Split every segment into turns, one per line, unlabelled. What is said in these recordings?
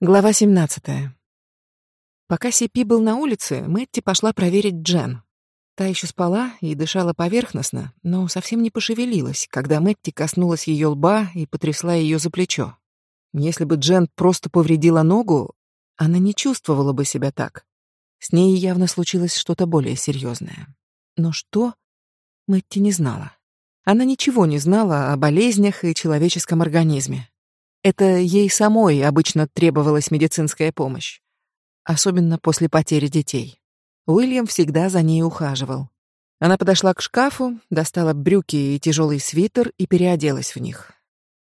Глава 17. Пока Сипи был на улице, Мэтти пошла проверить Джен. Та еще спала и дышала поверхностно, но совсем не пошевелилась, когда Мэтти коснулась ее лба и потрясла ее за плечо. Если бы Джен просто повредила ногу, она не чувствовала бы себя так. С ней явно случилось что-то более серьезное. Но что? Мэтти не знала. Она ничего не знала о болезнях и человеческом организме. Это ей самой обычно требовалась медицинская помощь, особенно после потери детей. Уильям всегда за ней ухаживал. Она подошла к шкафу, достала брюки и тяжелый свитер и переоделась в них.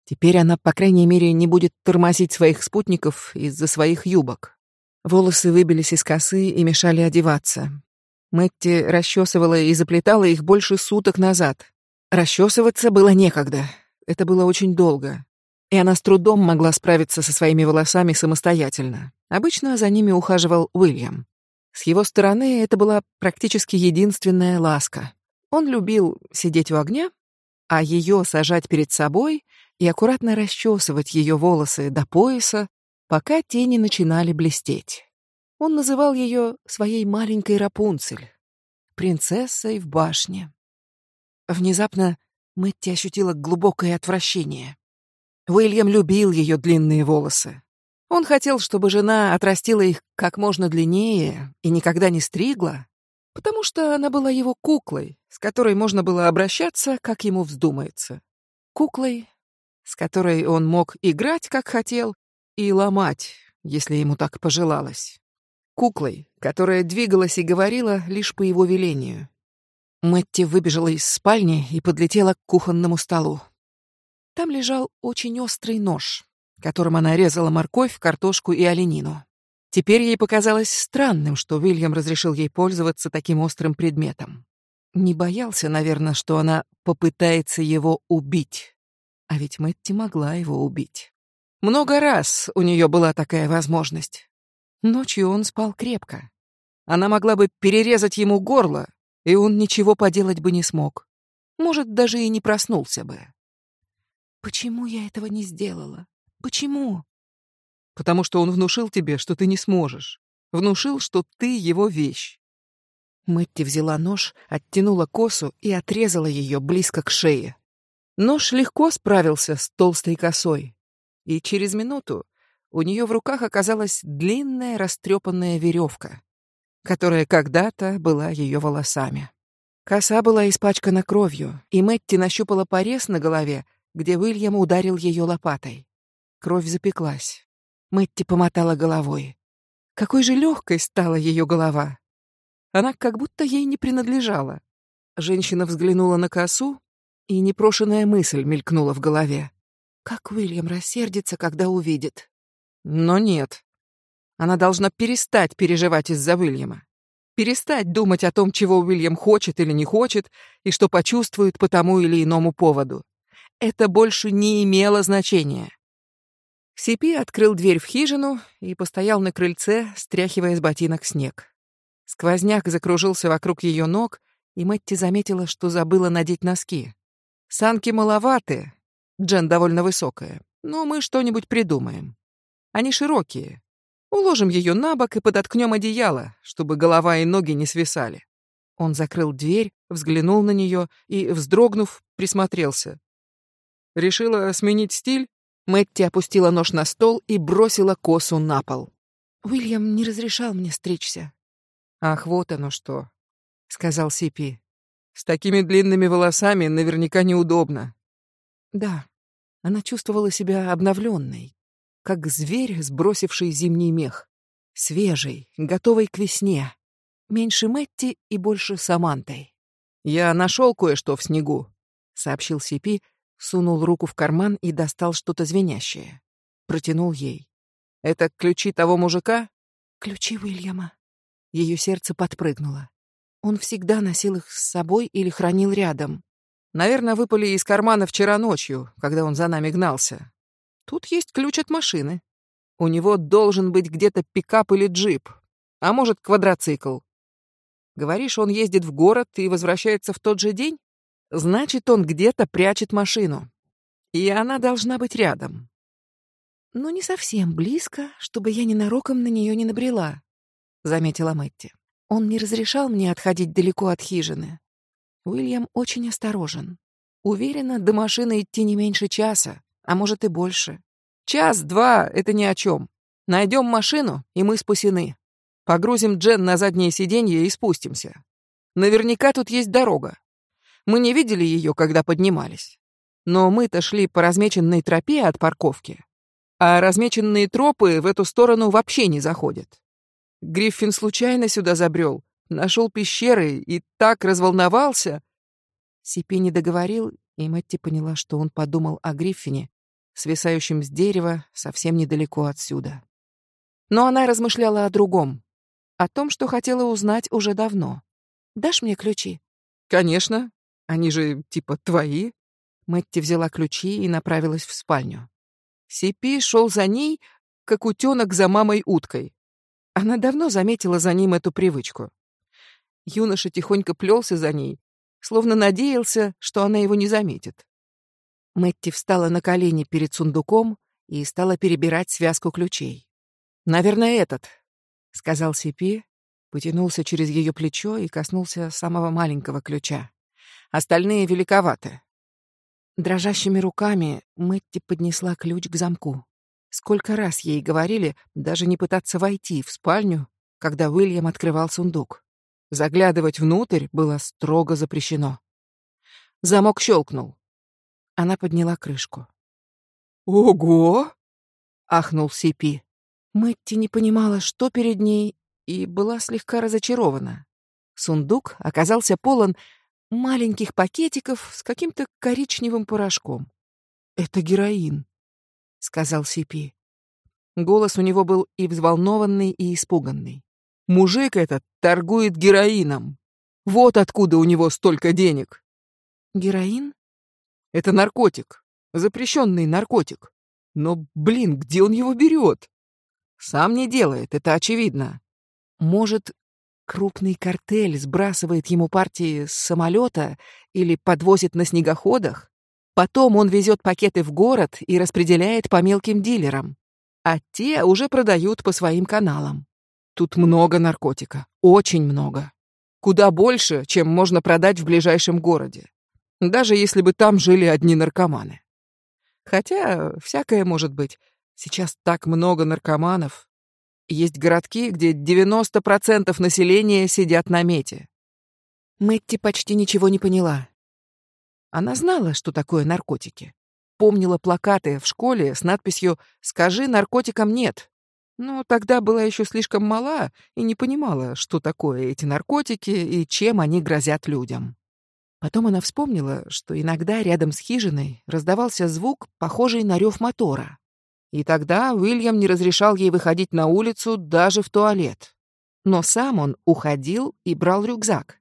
Теперь она, по крайней мере, не будет тормозить своих спутников из-за своих юбок. Волосы выбились из косы и мешали одеваться. Мэтти расчесывала и заплетала их больше суток назад. Расчесываться было некогда. Это было очень долго и она с трудом могла справиться со своими волосами самостоятельно. Обычно за ними ухаживал Уильям. С его стороны это была практически единственная ласка. Он любил сидеть у огня, а ее сажать перед собой и аккуратно расчесывать ее волосы до пояса, пока тени начинали блестеть. Он называл ее своей маленькой Рапунцель, принцессой в башне. Внезапно Мэтти ощутила глубокое отвращение. Уильям любил ее длинные волосы. Он хотел, чтобы жена отрастила их как можно длиннее и никогда не стригла, потому что она была его куклой, с которой можно было обращаться, как ему вздумается. Куклой, с которой он мог играть, как хотел, и ломать, если ему так пожелалось. Куклой, которая двигалась и говорила лишь по его велению. Мэтти выбежала из спальни и подлетела к кухонному столу. Там лежал очень острый нож, которым она резала морковь, картошку и оленину. Теперь ей показалось странным, что Уильям разрешил ей пользоваться таким острым предметом. Не боялся, наверное, что она попытается его убить. А ведь Мэтти могла его убить. Много раз у нее была такая возможность. Ночью он спал крепко. Она могла бы перерезать ему горло, и он ничего поделать бы не смог. Может, даже и не проснулся бы. Почему я этого не сделала? Почему? Потому что он внушил тебе, что ты не сможешь. Внушил, что ты его вещь. Мэтти взяла нож, оттянула косу и отрезала ее близко к шее. Нож легко справился с толстой косой, и через минуту у нее в руках оказалась длинная растрепанная веревка, которая когда-то была ее волосами. Коса была испачкана кровью, и Мэтти нащупала порез на голове, где Уильям ударил ее лопатой. Кровь запеклась. Мэтти помотала головой. Какой же легкой стала ее голова. Она как будто ей не принадлежала. Женщина взглянула на косу, и непрошенная мысль мелькнула в голове. Как Уильям рассердится, когда увидит. Но нет. Она должна перестать переживать из-за Уильяма. Перестать думать о том, чего Уильям хочет или не хочет, и что почувствует по тому или иному поводу это больше не имело значения. Сипи открыл дверь в хижину и постоял на крыльце, стряхивая с ботинок снег. Сквозняк закружился вокруг ее ног, и Мэтти заметила, что забыла надеть носки. Санки маловаты, Джен довольно высокая, но мы что-нибудь придумаем. Они широкие. Уложим ее на бок и подоткнем одеяло, чтобы голова и ноги не свисали. Он закрыл дверь, взглянул на нее и, вздрогнув, присмотрелся. Решила сменить стиль? Мэтти опустила нож на стол и бросила косу на пол. Уильям не разрешал мне стричься. Ах, вот оно что, сказал Сипи. С такими длинными волосами наверняка неудобно. Да. Она чувствовала себя обновленной, как зверь, сбросивший зимний мех, свежий, готовый к весне. Меньше Мэтти и больше Самантой. Я нашел кое-что в снегу, сообщил Сипи, сунул руку в карман и достал что-то звенящее. Протянул ей. «Это ключи того мужика?» «Ключи Уильяма». Ее сердце подпрыгнуло. Он всегда носил их с собой или хранил рядом. Наверное, выпали из кармана вчера ночью, когда он за нами гнался. Тут есть ключ от машины. У него должен быть где-то пикап или джип, а может, квадроцикл. Говоришь, он ездит в город и возвращается в тот же день? Значит, он где-то прячет машину. И она должна быть рядом. но не совсем близко, чтобы я ненароком на нее не набрела», — заметила Мэтти. «Он не разрешал мне отходить далеко от хижины. Уильям очень осторожен. Уверена, до машины идти не меньше часа, а может и больше. Час-два — это ни о чем. Найдем машину, и мы спасены. Погрузим Джен на заднее сиденье и спустимся. Наверняка тут есть дорога. Мы не видели ее, когда поднимались. Но мы-то шли по размеченной тропе от парковки. А размеченные тропы в эту сторону вообще не заходят. Гриффин случайно сюда забрел, нашел пещеры и так разволновался. Сипи не договорил, и Мэтти поняла, что он подумал о Гриффине, свисающем с дерева совсем недалеко отсюда. Но она размышляла о другом, о том, что хотела узнать уже давно. «Дашь мне ключи?» «Конечно. Они же типа твои». Мэтти взяла ключи и направилась в спальню. Сипи шел за ней, как утенок за мамой-уткой. Она давно заметила за ним эту привычку. Юноша тихонько плелся за ней, словно надеялся, что она его не заметит. Мэтти встала на колени перед сундуком и стала перебирать связку ключей. «Наверное, этот», — сказал Сипи, потянулся через ее плечо и коснулся самого маленького ключа. «Остальные великоваты». Дрожащими руками Мэтти поднесла ключ к замку. Сколько раз ей говорили даже не пытаться войти в спальню, когда Уильям открывал сундук. Заглядывать внутрь было строго запрещено. Замок щелкнул. Она подняла крышку. «Ого!» — ахнул Сипи. Мэтти не понимала, что перед ней, и была слегка разочарована. Сундук оказался полон маленьких пакетиков с каким-то коричневым порошком. «Это героин», — сказал Сипи. Голос у него был и взволнованный, и испуганный. «Мужик этот торгует героином. Вот откуда у него столько денег». «Героин?» Это наркотик. Запрещенный наркотик. Но, блин, где он его берет? Сам не делает, это очевидно. Может, крупный картель сбрасывает ему партии с самолета или подвозит на снегоходах? Потом он везет пакеты в город и распределяет по мелким дилерам. А те уже продают по своим каналам. Тут много наркотика, очень много. Куда больше, чем можно продать в ближайшем городе даже если бы там жили одни наркоманы. Хотя всякое может быть. Сейчас так много наркоманов. Есть городки, где 90% населения сидят на мете. Мэтти почти ничего не поняла. Она знала, что такое наркотики. Помнила плакаты в школе с надписью «Скажи наркотикам нет». Но тогда была еще слишком мала и не понимала, что такое эти наркотики и чем они грозят людям. Потом она вспомнила, что иногда рядом с хижиной раздавался звук, похожий на рев мотора. И тогда Уильям не разрешал ей выходить на улицу даже в туалет. Но сам он уходил и брал рюкзак.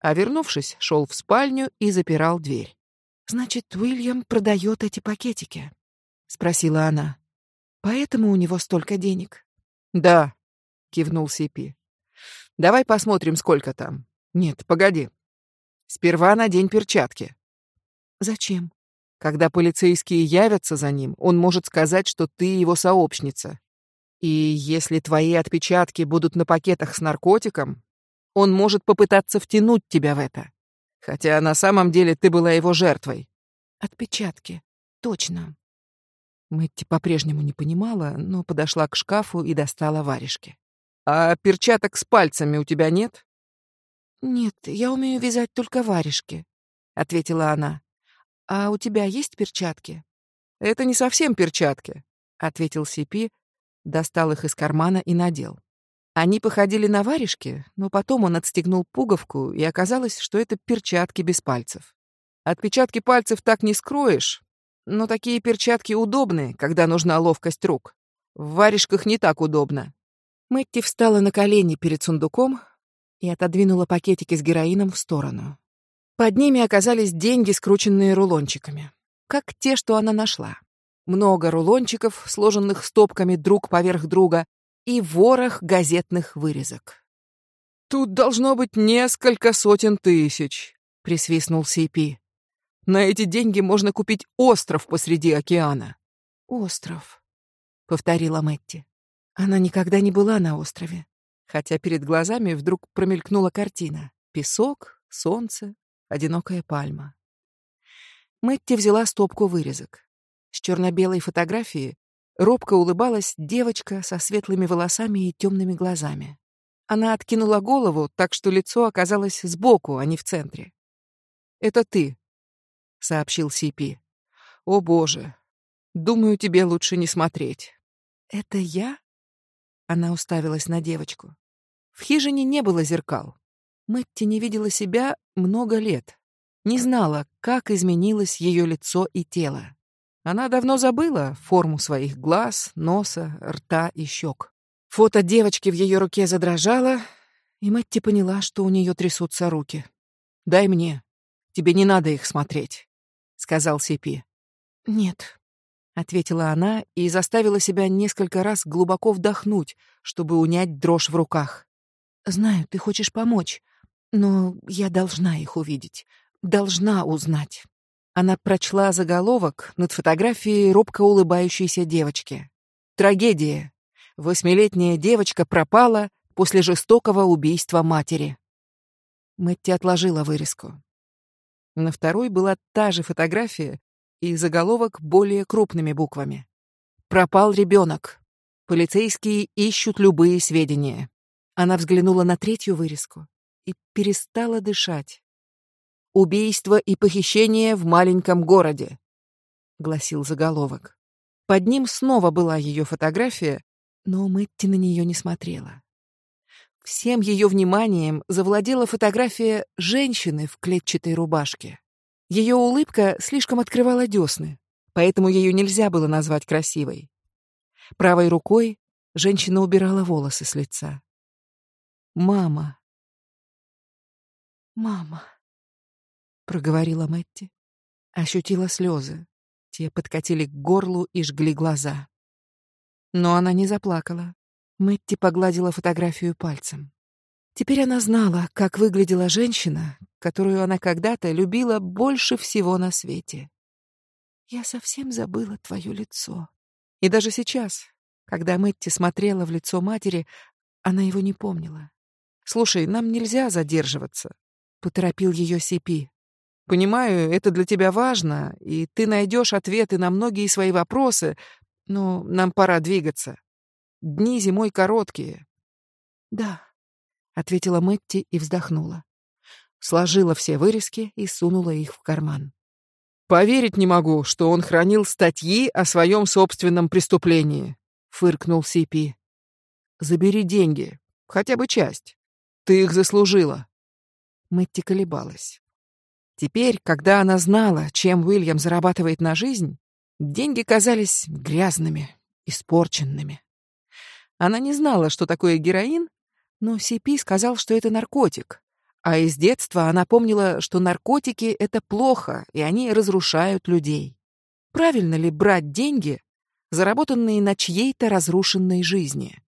А вернувшись, шел в спальню и запирал дверь. «Значит, Уильям продает эти пакетики?» — спросила она. «Поэтому у него столько денег?» «Да», — кивнул Сипи. «Давай посмотрим, сколько там. Нет, погоди. Сперва надень перчатки. Зачем? Когда полицейские явятся за ним, он может сказать, что ты его сообщница. И если твои отпечатки будут на пакетах с наркотиком, он может попытаться втянуть тебя в это. Хотя на самом деле ты была его жертвой. Отпечатки. Точно. Мэтти по-прежнему не понимала, но подошла к шкафу и достала варежки. А перчаток с пальцами у тебя нет? «Нет, я умею вязать только варежки», — ответила она. «А у тебя есть перчатки?» «Это не совсем перчатки», — ответил Сипи, достал их из кармана и надел. Они походили на варежки, но потом он отстегнул пуговку, и оказалось, что это перчатки без пальцев. Отпечатки пальцев так не скроешь, но такие перчатки удобны, когда нужна ловкость рук. В варежках не так удобно. Мэтти встала на колени перед сундуком, и отодвинула пакетики с героином в сторону. Под ними оказались деньги, скрученные рулончиками, как те, что она нашла. Много рулончиков, сложенных стопками друг поверх друга, и ворох газетных вырезок. «Тут должно быть несколько сотен тысяч», — присвистнул Сейпи. «На эти деньги можно купить остров посреди океана». «Остров», — повторила Мэтти. Она никогда не была на острове, хотя перед глазами вдруг промелькнула картина. Песок, солнце, одинокая пальма. Мэтти взяла стопку вырезок. С черно-белой фотографии робко улыбалась девочка со светлыми волосами и темными глазами. Она откинула голову, так что лицо оказалось сбоку, а не в центре. «Это ты», — сообщил Сипи. «О, боже! Думаю, тебе лучше не смотреть». «Это я?» Она уставилась на девочку. В хижине не было зеркал. Мэтти не видела себя много лет. Не знала, как изменилось ее лицо и тело. Она давно забыла форму своих глаз, носа, рта и щек. Фото девочки в ее руке задрожало, и Мэтти поняла, что у нее трясутся руки. «Дай мне. Тебе не надо их смотреть», — сказал Сипи. «Нет», — ответила она и заставила себя несколько раз глубоко вдохнуть, чтобы унять дрожь в руках. «Знаю, ты хочешь помочь, но я должна их увидеть, должна узнать». Она прочла заголовок над фотографией робко улыбающейся девочки. «Трагедия. Восьмилетняя девочка пропала после жестокого убийства матери». Мэтти отложила вырезку. На второй была та же фотография и заголовок более крупными буквами. «Пропал ребенок. Полицейские ищут любые сведения». Она взглянула на третью вырезку и перестала дышать. «Убийство и похищение в маленьком городе», — гласил заголовок. Под ним снова была ее фотография, но Мэтти на нее не смотрела. Всем ее вниманием завладела фотография женщины в клетчатой рубашке. Ее улыбка слишком открывала десны, поэтому ее нельзя было назвать красивой. Правой рукой женщина убирала волосы с лица. «Мама! Мама!» проговорила Мэтти. Ощутила слезы. Те подкатили к горлу и жгли глаза. Но она не заплакала. Мэтти погладила фотографию пальцем. Теперь она знала, как выглядела женщина, которую она когда-то любила больше всего на свете. Я совсем забыла твое лицо. И даже сейчас, когда Мэтти смотрела в лицо матери, она его не помнила. Слушай, нам нельзя задерживаться, поторопил ее Сипи. Понимаю, это для тебя важно, и ты найдешь ответы на многие свои вопросы, но нам пора двигаться. Дни зимой короткие. Да, ответила Мэтти и вздохнула. Сложила все вырезки и сунула их в карман. Поверить не могу, что он хранил статьи о своем собственном преступлении, фыркнул Сипи. Забери деньги, хотя бы часть. Ты их заслужила. Мэтти колебалась. Теперь, когда она знала, чем Уильям зарабатывает на жизнь, деньги казались грязными, испорченными. Она не знала, что такое героин, но Сипи сказал, что это наркотик. А из детства она помнила, что наркотики — это плохо, и они разрушают людей. Правильно ли брать деньги, заработанные на чьей-то разрушенной жизни?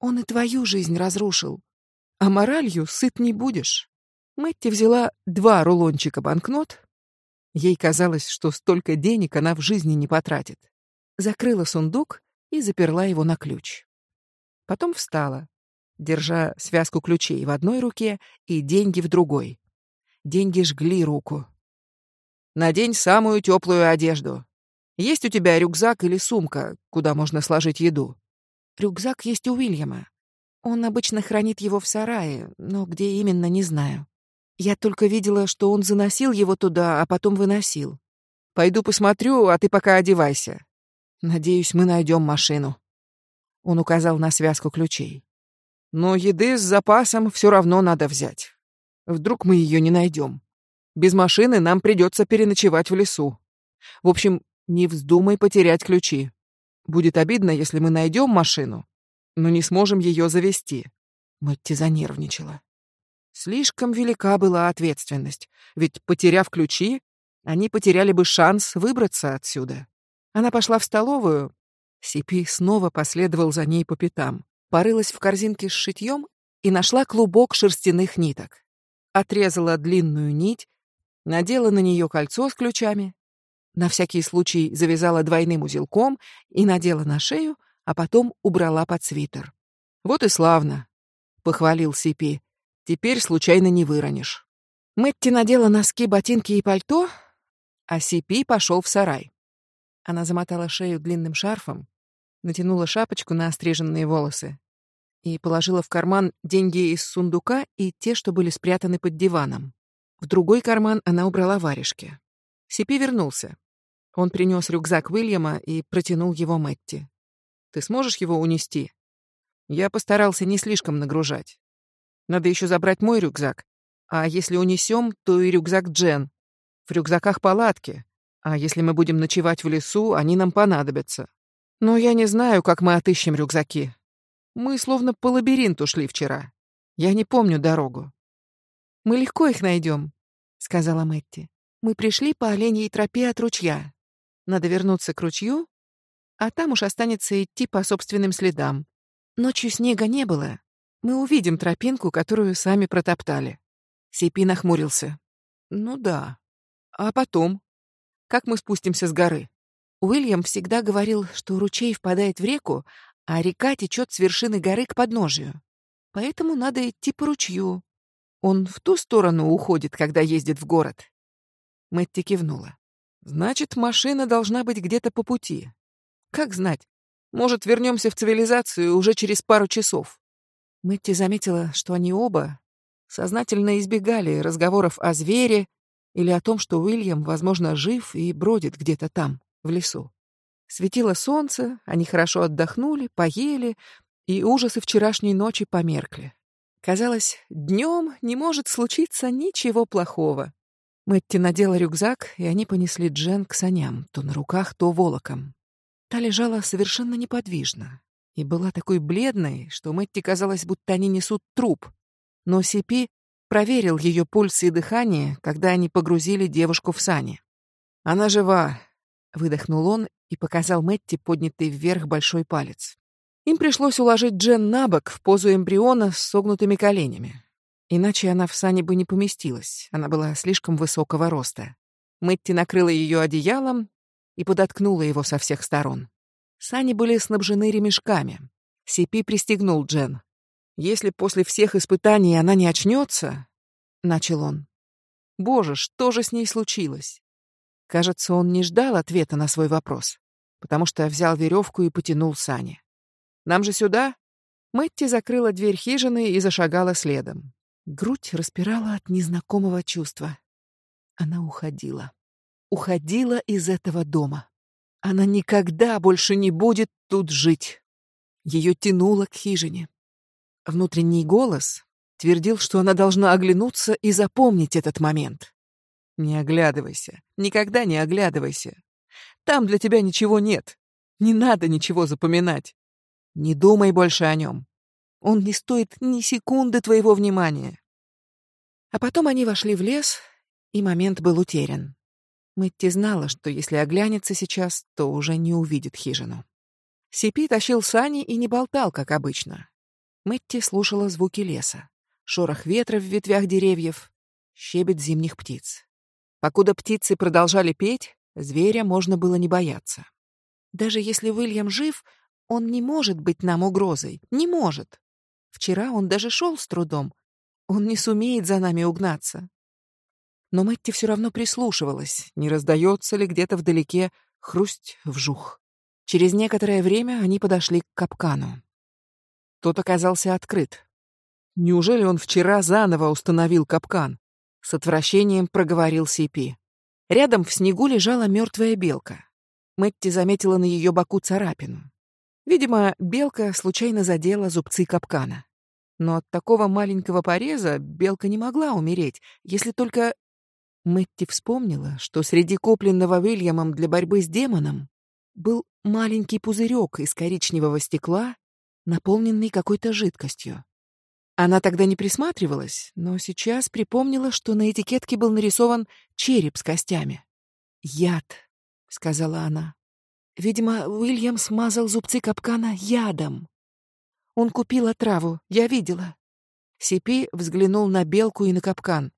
Он и твою жизнь разрушил, а моралью сыт не будешь. Мэтти взяла два рулончика банкнот. Ей казалось, что столько денег она в жизни не потратит. Закрыла сундук и заперла его на ключ. Потом встала, держа связку ключей в одной руке и деньги в другой. Деньги жгли руку. «Надень самую теплую одежду. Есть у тебя рюкзак или сумка, куда можно сложить еду?» «Рюкзак есть у Уильяма. Он обычно хранит его в сарае, но где именно, не знаю». Я только видела, что он заносил его туда, а потом выносил. Пойду посмотрю, а ты пока одевайся. Надеюсь, мы найдем машину. Он указал на связку ключей. Но еды с запасом все равно надо взять. Вдруг мы ее не найдем. Без машины нам придется переночевать в лесу. В общем, не вздумай потерять ключи. Будет обидно, если мы найдем машину, но не сможем ее завести. Мэтти занервничала. Слишком велика была ответственность, ведь, потеряв ключи, они потеряли бы шанс выбраться отсюда. Она пошла в столовую. Сипи снова последовал за ней по пятам, порылась в корзинке с шитьем и нашла клубок шерстяных ниток. Отрезала длинную нить, надела на нее кольцо с ключами на всякий случай завязала двойным узелком и надела на шею, а потом убрала под свитер. «Вот и славно», — похвалил Сипи. «Теперь случайно не выронишь». Мэтти надела носки, ботинки и пальто, а Сипи пошел в сарай. Она замотала шею длинным шарфом, натянула шапочку на остриженные волосы и положила в карман деньги из сундука и те, что были спрятаны под диваном. В другой карман она убрала варежки. Сипи вернулся. Он принес рюкзак Уильяма и протянул его Мэтти. «Ты сможешь его унести?» Я постарался не слишком нагружать. Надо еще забрать мой рюкзак. А если унесем, то и рюкзак Джен. В рюкзаках палатки. А если мы будем ночевать в лесу, они нам понадобятся. Но я не знаю, как мы отыщем рюкзаки. Мы словно по лабиринту шли вчера. Я не помню дорогу. Мы легко их найдем, сказала Мэтти. Мы пришли по оленьей тропе от ручья. Надо вернуться к ручью, а там уж останется идти по собственным следам. Ночью снега не было. Мы увидим тропинку, которую сами протоптали. Сипи нахмурился. Ну да. А потом? Как мы спустимся с горы? Уильям всегда говорил, что ручей впадает в реку, а река течет с вершины горы к подножию. Поэтому надо идти по ручью. Он в ту сторону уходит, когда ездит в город. Мэтти кивнула. Значит, машина должна быть где-то по пути. Как знать? Может, вернемся в цивилизацию уже через пару часов. Мэтти заметила, что они оба сознательно избегали разговоров о звере или о том, что Уильям, возможно, жив и бродит где-то там, в лесу. Светило солнце, они хорошо отдохнули, поели, и ужасы вчерашней ночи померкли. Казалось, днем не может случиться ничего плохого. Мэтти надела рюкзак, и они понесли Джен к саням, то на руках, то волоком. Та лежала совершенно неподвижно и была такой бледной, что Мэтти казалось, будто они несут труп. Но Сипи проверил ее пульс и дыхание, когда они погрузили девушку в сани. «Она жива», — выдохнул он и показал Мэтти поднятый вверх большой палец. Им пришлось уложить Джен на бок в позу эмбриона с согнутыми коленями. Иначе она в сани бы не поместилась, она была слишком высокого роста. Мэтти накрыла ее одеялом и подоткнула его со всех сторон. Сани были снабжены ремешками. Сипи пристегнул Джен. «Если после всех испытаний она не очнется, начал он. «Боже, что же с ней случилось?» Кажется, он не ждал ответа на свой вопрос, потому что взял веревку и потянул сани. «Нам же сюда?» Мэтти закрыла дверь хижины и зашагала следом. Грудь распирала от незнакомого чувства. Она уходила уходила из этого дома. Она никогда больше не будет тут жить. Ее тянуло к хижине. Внутренний голос твердил, что она должна оглянуться и запомнить этот момент. Не оглядывайся, никогда не оглядывайся. Там для тебя ничего нет. Не надо ничего запоминать. Не думай больше о нем. Он не стоит ни секунды твоего внимания. А потом они вошли в лес, и момент был утерян. Мэтти знала, что если оглянется сейчас, то уже не увидит хижину. Сипи тащил сани и не болтал, как обычно. Мэтти слушала звуки леса, шорох ветра в ветвях деревьев, щебет зимних птиц. Покуда птицы продолжали петь, зверя можно было не бояться. Даже если Уильям жив, он не может быть нам угрозой. Не может. Вчера он даже шел с трудом. Он не сумеет за нами угнаться. Но Мэтти все равно прислушивалась, не раздается ли где-то вдалеке хрусть-вжух. Через некоторое время они подошли к капкану. Тот оказался открыт. Неужели он вчера заново установил капкан? С отвращением проговорил Сипи. Рядом в снегу лежала мертвая белка. Мэтти заметила на ее боку царапину. Видимо, белка случайно задела зубцы капкана. Но от такого маленького пореза белка не могла умереть, если только Мэтти вспомнила, что среди купленного Уильямом для борьбы с демоном был маленький пузырек из коричневого стекла, наполненный какой-то жидкостью. Она тогда не присматривалась, но сейчас припомнила, что на этикетке был нарисован череп с костями. «Яд», — сказала она. Видимо, Уильям смазал зубцы капкана ядом. Он купил отраву, я видела. Сипи взглянул на белку и на капкан.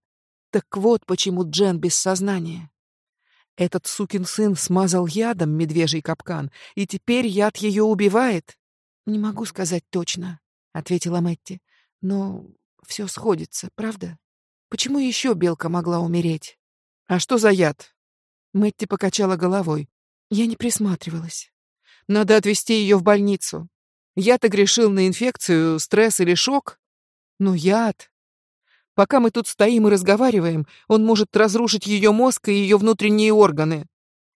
Так вот почему Джен без сознания. Этот сукин сын смазал ядом медвежий капкан, и теперь яд ее убивает? Не могу сказать точно, ответила Мэтти. Но все сходится, правда? Почему еще белка могла умереть? А что за яд? Мэтти покачала головой. Я не присматривалась. Надо отвезти ее в больницу. Я-то грешил на инфекцию, стресс или шок. Но яд... Пока мы тут стоим и разговариваем, он может разрушить ее мозг и ее внутренние органы.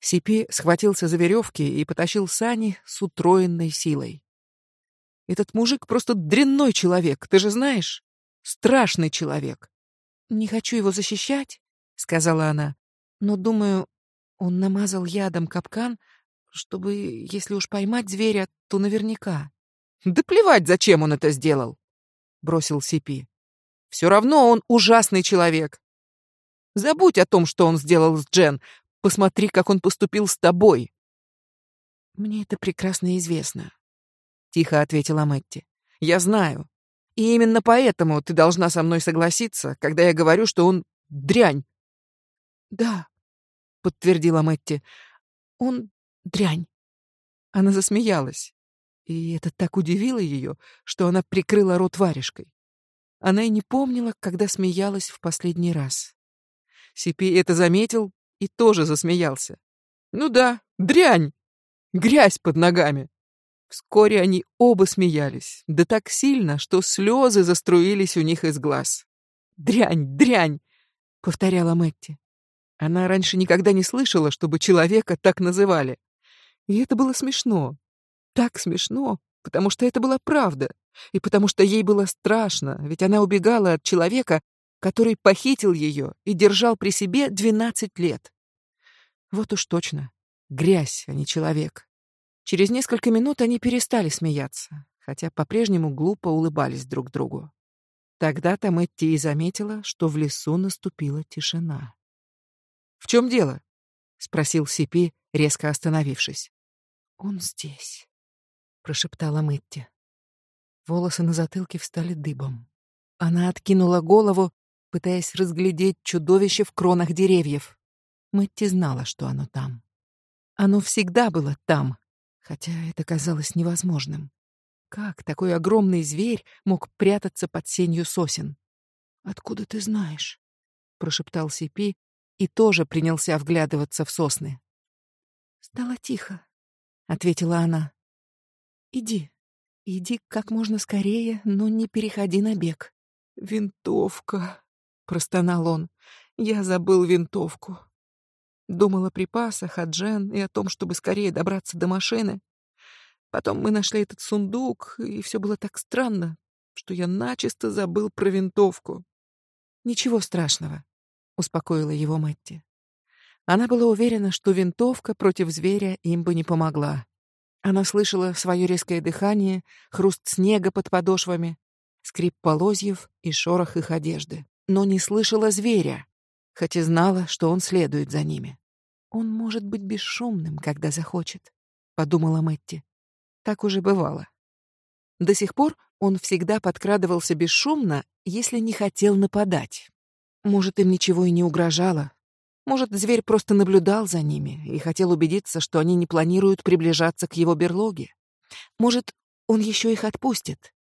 Сипи схватился за веревки и потащил сани с утроенной силой. Этот мужик просто дрянной человек, ты же знаешь? Страшный человек. Не хочу его защищать, сказала она, но думаю, он намазал ядом капкан, чтобы, если уж поймать зверя, то наверняка. Да плевать, зачем он это сделал, бросил Сипи. Все равно он ужасный человек. Забудь о том, что он сделал с Джен. Посмотри, как он поступил с тобой. Мне это прекрасно известно, тихо ответила Мэтти. Я знаю. И именно поэтому ты должна со мной согласиться, когда я говорю, что он дрянь. Да, подтвердила Мэтти. Он дрянь. Она засмеялась. И это так удивило ее, что она прикрыла рот варежкой. Она и не помнила, когда смеялась в последний раз. Сипи это заметил и тоже засмеялся. Ну да, дрянь! Грязь под ногами. Вскоре они оба смеялись, да так сильно, что слезы заструились у них из глаз. «Дрянь, дрянь!» — повторяла Мэтти. Она раньше никогда не слышала, чтобы человека так называли. И это было смешно. Так смешно, потому что это была правда, и потому что ей было страшно, ведь она убегала от человека, который похитил ее и держал при себе двенадцать лет. Вот уж точно, грязь, а не человек. Через несколько минут они перестали смеяться, хотя по-прежнему глупо улыбались друг другу. Тогда-то Мэтти и заметила, что в лесу наступила тишина. «В чем дело?» — спросил Сипи, резко остановившись. «Он здесь», — прошептала Мэтти. Волосы на затылке встали дыбом. Она откинула голову, пытаясь разглядеть чудовище в кронах деревьев. Мэтти знала, что оно там. Оно всегда было там, хотя это казалось невозможным. Как такой огромный зверь мог прятаться под сенью сосен? «Откуда ты знаешь?» — прошептал Сипи и тоже принялся вглядываться в сосны. «Стало тихо», — ответила она. «Иди, иди как можно скорее, но не переходи на бег». «Винтовка», — простонал он. «Я забыл винтовку». Думал о припасах, о Джен и о том, чтобы скорее добраться до машины. Потом мы нашли этот сундук, и все было так странно, что я начисто забыл про винтовку. «Ничего страшного», — успокоила его Мэтти. Она была уверена, что винтовка против зверя им бы не помогла. Она слышала свое резкое дыхание, хруст снега под подошвами, скрип полозьев и шорох их одежды, но не слышала зверя, хоть и знала, что он следует за ними. Он может быть бесшумным, когда захочет, подумала Мэтти. Так уже бывало. До сих пор он всегда подкрадывался бесшумно, если не хотел нападать. Может, им ничего и не угрожало. Может, зверь просто наблюдал за ними и хотел убедиться, что они не планируют приближаться к его берлоге. Может, он еще их отпустит.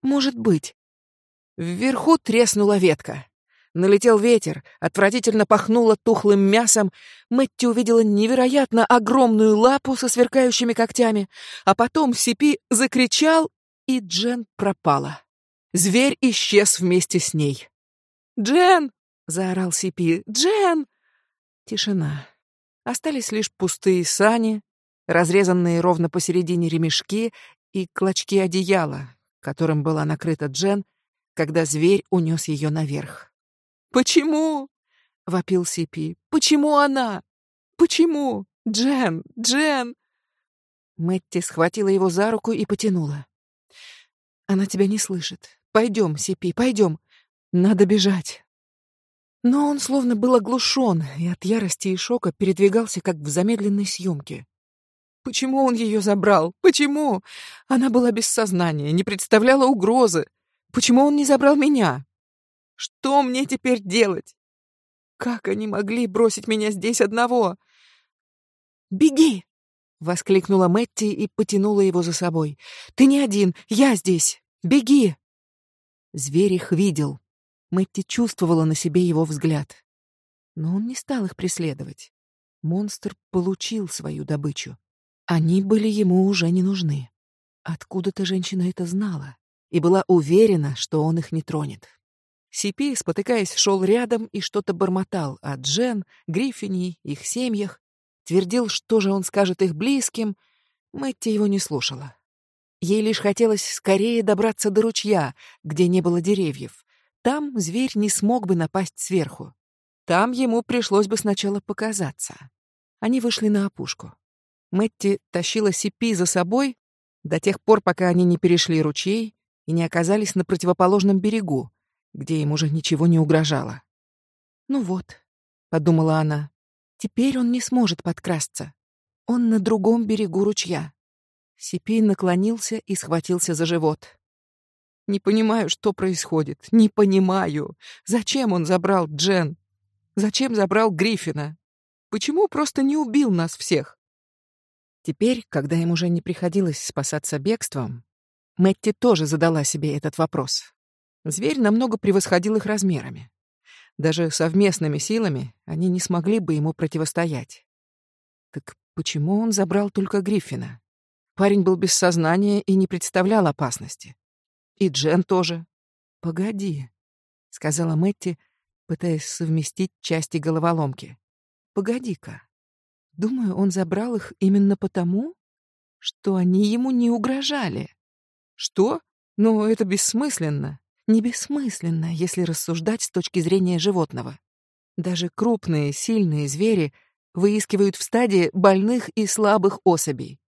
Может быть. Вверху треснула ветка. Налетел ветер, отвратительно пахнуло тухлым мясом. Мэтти увидела невероятно огромную лапу со сверкающими когтями, а потом Сипи закричал, и Джен пропала. Зверь исчез вместе с ней. «Джен!» — заорал Сипи. «Джен!» Тишина. Остались лишь пустые сани, разрезанные ровно посередине ремешки и клочки одеяла, которым была накрыта Джен, когда зверь унес ее наверх. «Почему?» — вопил Сипи. «Почему она? Почему? Джен! Джен!» Мэтти схватила его за руку и потянула. «Она тебя не слышит. Пойдем, Сипи, пойдем. Надо бежать». Но он словно был оглушен и от ярости и шока передвигался, как в замедленной съемке. Почему он ее забрал? Почему? Она была без сознания, не представляла угрозы. Почему он не забрал меня? Что мне теперь делать? Как они могли бросить меня здесь одного? Беги!» — воскликнула Мэтти и потянула его за собой. «Ты не один, я здесь! Беги!» Зверь их видел. Мэтти чувствовала на себе его взгляд. Но он не стал их преследовать. Монстр получил свою добычу. Они были ему уже не нужны. Откуда-то женщина это знала и была уверена, что он их не тронет. Сипи, спотыкаясь, шел рядом и что-то бормотал о Джен, Гриффини, их семьях, твердил, что же он скажет их близким. Мэтти его не слушала. Ей лишь хотелось скорее добраться до ручья, где не было деревьев. Там зверь не смог бы напасть сверху. Там ему пришлось бы сначала показаться. Они вышли на опушку. Мэтти тащила Сипи за собой до тех пор, пока они не перешли ручей и не оказались на противоположном берегу, где им уже ничего не угрожало. «Ну вот», — подумала она, — «теперь он не сможет подкрасться. Он на другом берегу ручья». Сипи наклонился и схватился за живот. «Не понимаю, что происходит. Не понимаю. Зачем он забрал Джен? Зачем забрал Гриффина? Почему просто не убил нас всех?» Теперь, когда им уже не приходилось спасаться бегством, Мэтти тоже задала себе этот вопрос. Зверь намного превосходил их размерами. Даже совместными силами они не смогли бы ему противостоять. Так почему он забрал только Гриффина? Парень был без сознания и не представлял опасности. И Джен тоже. «Погоди», — сказала Мэтти, пытаясь совместить части головоломки. «Погоди-ка. Думаю, он забрал их именно потому, что они ему не угрожали. Что? Ну, это бессмысленно. Не бессмысленно, если рассуждать с точки зрения животного. Даже крупные, сильные звери выискивают в стаде больных и слабых особей.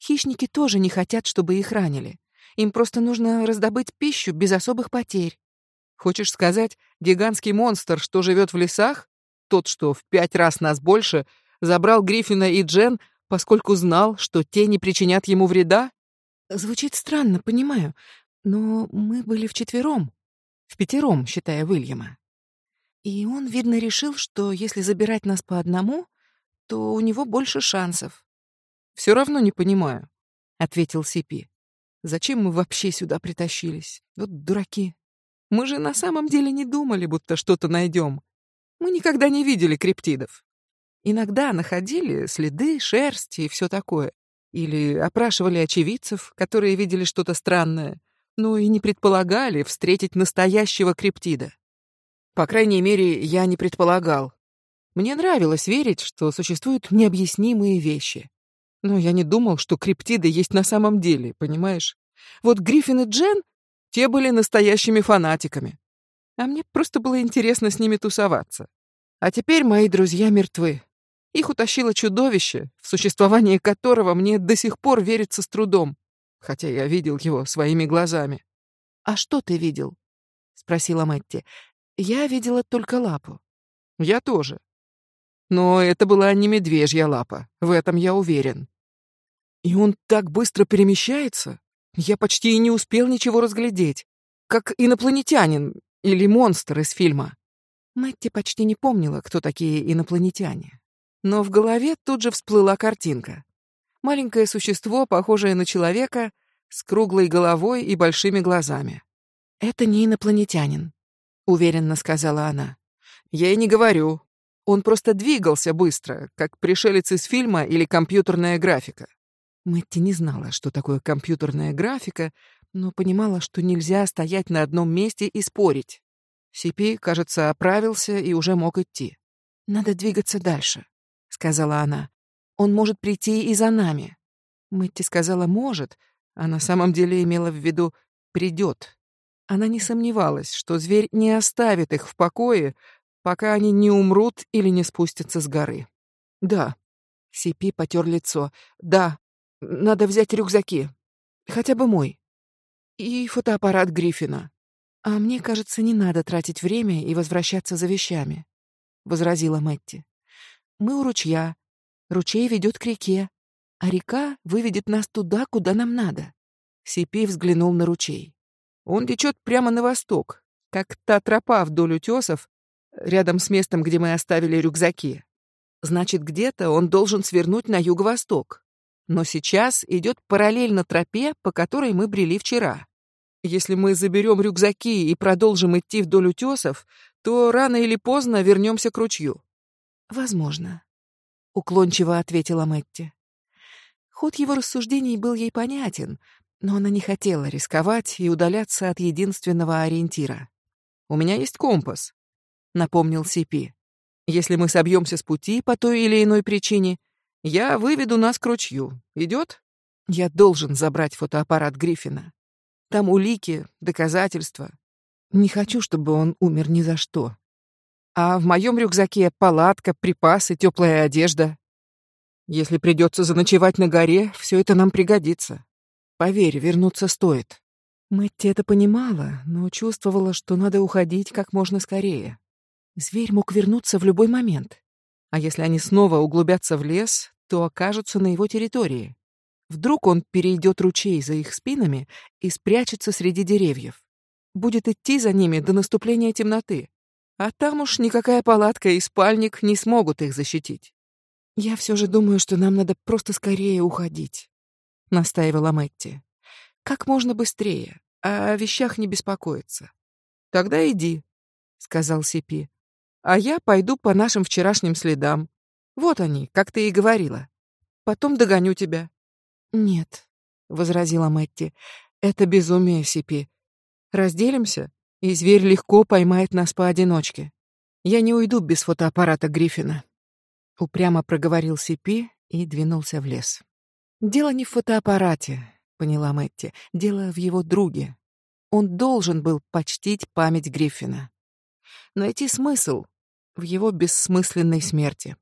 Хищники тоже не хотят, чтобы их ранили. Им просто нужно раздобыть пищу без особых потерь. Хочешь сказать, гигантский монстр, что живет в лесах, тот, что в пять раз нас больше, Забрал Гриффина и Джен, поскольку знал, что те не причинят ему вреда? Звучит странно, понимаю, но мы были вчетвером. В пятером, считая Уильяма. И он, видно, решил, что если забирать нас по одному, то у него больше шансов. Все равно не понимаю, ответил Сипи. Зачем мы вообще сюда притащились? Вот дураки. Мы же на самом деле не думали, будто что-то найдем. Мы никогда не видели криптидов. Иногда находили следы, шерсти и все такое. Или опрашивали очевидцев, которые видели что-то странное, но и не предполагали встретить настоящего криптида. По крайней мере, я не предполагал. Мне нравилось верить, что существуют необъяснимые вещи. Но я не думал, что криптиды есть на самом деле, понимаешь? Вот Гриффин и Джен, те были настоящими фанатиками. А мне просто было интересно с ними тусоваться. А теперь мои друзья мертвы. Их утащило чудовище, в существование которого мне до сих пор верится с трудом, хотя я видел его своими глазами. «А что ты видел?» — спросила Мэтти. «Я видела только лапу». «Я тоже. Но это была не медвежья лапа, в этом я уверен. И он так быстро перемещается, я почти и не успел ничего разглядеть, как инопланетянин или монстр из фильма». Мэтти почти не помнила, кто такие инопланетяне. Но в голове тут же всплыла картинка. Маленькое существо, похожее на человека, с круглой головой и большими глазами. «Это не инопланетянин», — уверенно сказала она. «Я и не говорю. Он просто двигался быстро, как пришелец из фильма или компьютерная графика». Мэтти не знала, что такое компьютерная графика, но понимала, что нельзя стоять на одном месте и спорить. Сипи, кажется, оправился и уже мог идти. «Надо двигаться дальше», сказала она. Он может прийти и за нами. Мэтти сказала «может», а на самом деле имела в виду «придет». Она не сомневалась, что зверь не оставит их в покое, пока они не умрут или не спустятся с горы. «Да». Сипи потер лицо. «Да, надо взять рюкзаки. Хотя бы мой. И фотоаппарат Гриффина. А мне кажется, не надо тратить время и возвращаться за вещами», — возразила Мэтти. Мы у ручья. Ручей ведет к реке, а река выведет нас туда, куда нам надо. Сипи взглянул на ручей. Он течет прямо на восток, как та тропа вдоль утесов, рядом с местом, где мы оставили рюкзаки. Значит, где-то он должен свернуть на юго-восток. Но сейчас идет параллельно тропе, по которой мы брели вчера. Если мы заберем рюкзаки и продолжим идти вдоль утесов, то рано или поздно вернемся к ручью. Возможно, уклончиво ответила Мэтти. Ход его рассуждений был ей понятен, но она не хотела рисковать и удаляться от единственного ориентира. У меня есть компас, напомнил Сипи. Если мы собьемся с пути по той или иной причине, я выведу нас к ручью. Идет? Я должен забрать фотоаппарат Гриффина. Там улики, доказательства. Не хочу, чтобы он умер ни за что. А в моем рюкзаке палатка, припасы, теплая одежда. Если придется заночевать на горе, все это нам пригодится. Поверь, вернуться стоит. Мэтти это понимала, но чувствовала, что надо уходить как можно скорее. Зверь мог вернуться в любой момент. А если они снова углубятся в лес, то окажутся на его территории. Вдруг он перейдет ручей за их спинами и спрячется среди деревьев. Будет идти за ними до наступления темноты. А там уж никакая палатка и спальник не смогут их защитить. «Я все же думаю, что нам надо просто скорее уходить», — настаивала Мэтти. «Как можно быстрее, а о вещах не беспокоиться». «Тогда иди», — сказал Сипи а я пойду по нашим вчерашним следам. Вот они, как ты и говорила. Потом догоню тебя». «Нет», — возразила Мэтти, — «это безумие, Сипи. Разделимся, и зверь легко поймает нас поодиночке. Я не уйду без фотоаппарата Гриффина». Упрямо проговорил Сипи и двинулся в лес. «Дело не в фотоаппарате», — поняла Мэтти, — «дело в его друге. Он должен был почтить память Гриффина. Найти смысл, в его бессмысленной смерти.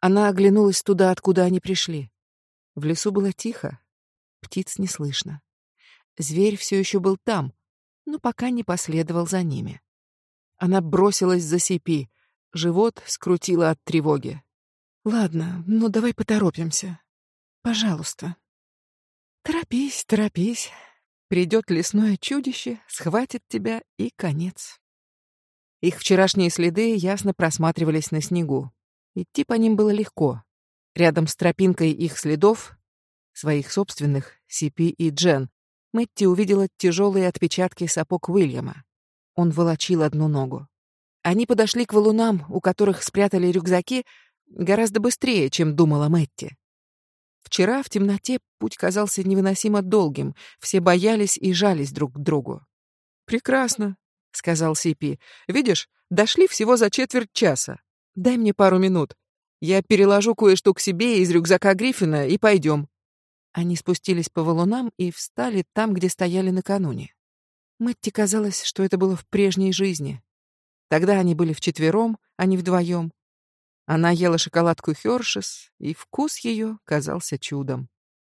Она оглянулась туда, откуда они пришли. В лесу было тихо, птиц не слышно. Зверь все еще был там, но пока не последовал за ними. Она бросилась за сипи, живот скрутило от тревоги. «Ладно, ну давай поторопимся. Пожалуйста». «Торопись, торопись. Придет лесное чудище, схватит тебя и конец». Их вчерашние следы ясно просматривались на снегу. Идти по ним было легко. Рядом с тропинкой их следов, своих собственных, Сипи и Джен, Мэтти увидела тяжелые отпечатки сапог Уильяма. Он волочил одну ногу. Они подошли к валунам, у которых спрятали рюкзаки, гораздо быстрее, чем думала Мэтти. Вчера в темноте путь казался невыносимо долгим, все боялись и жались друг к другу. «Прекрасно», — сказал Сипи. «Видишь, дошли всего за четверть часа. Дай мне пару минут. Я переложу кое-что к себе из рюкзака Гриффина и пойдем». Они спустились по валунам и встали там, где стояли накануне. Мэтти казалось, что это было в прежней жизни. Тогда они были вчетвером, а не вдвоем. Она ела шоколадку Хёршес, и вкус ее казался чудом.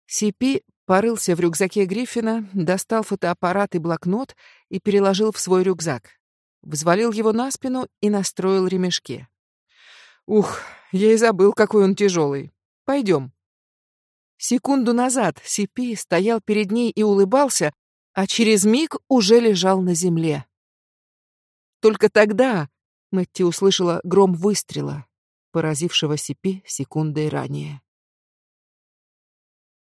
Сипи порылся в рюкзаке Гриффина, достал фотоаппарат и блокнот и переложил в свой рюкзак. Взвалил его на спину и настроил ремешки. «Ух, я и забыл, какой он тяжелый. Пойдем». Секунду назад Сипи стоял перед ней и улыбался, а через миг уже лежал на земле. Только тогда Мэтти услышала гром выстрела, поразившего Сипи секундой ранее.